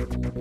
Thank